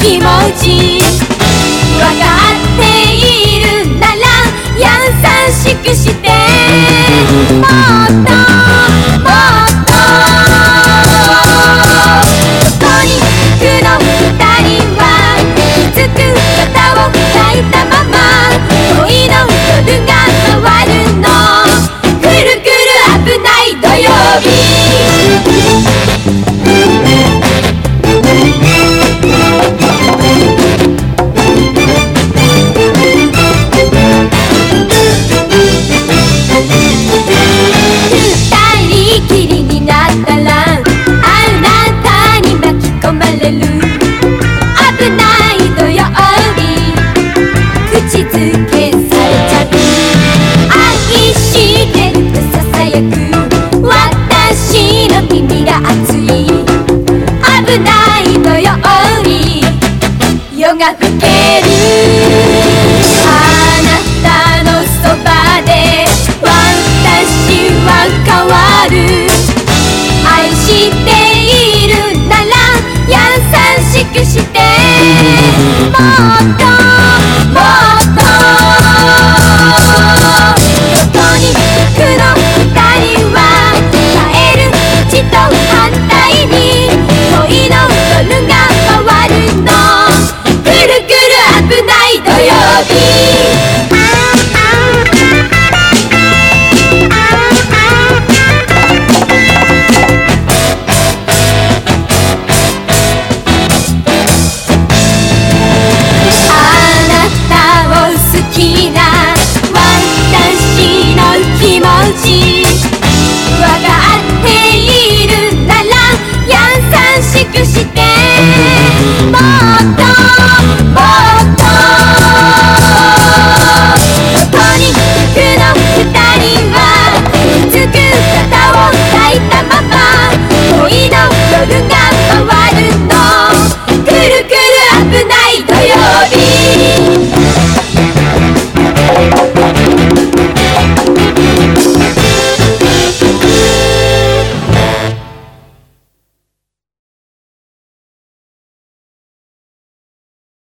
気持ちかっているなら優しくして。もっともっと。トこにクのの二人はきつく肩を抱いたまま恋の夜が回るの。くるくる危ない土曜日。口づけされちゃう愛してるとささやく私の耳が熱い。危ないのように夜が更ける。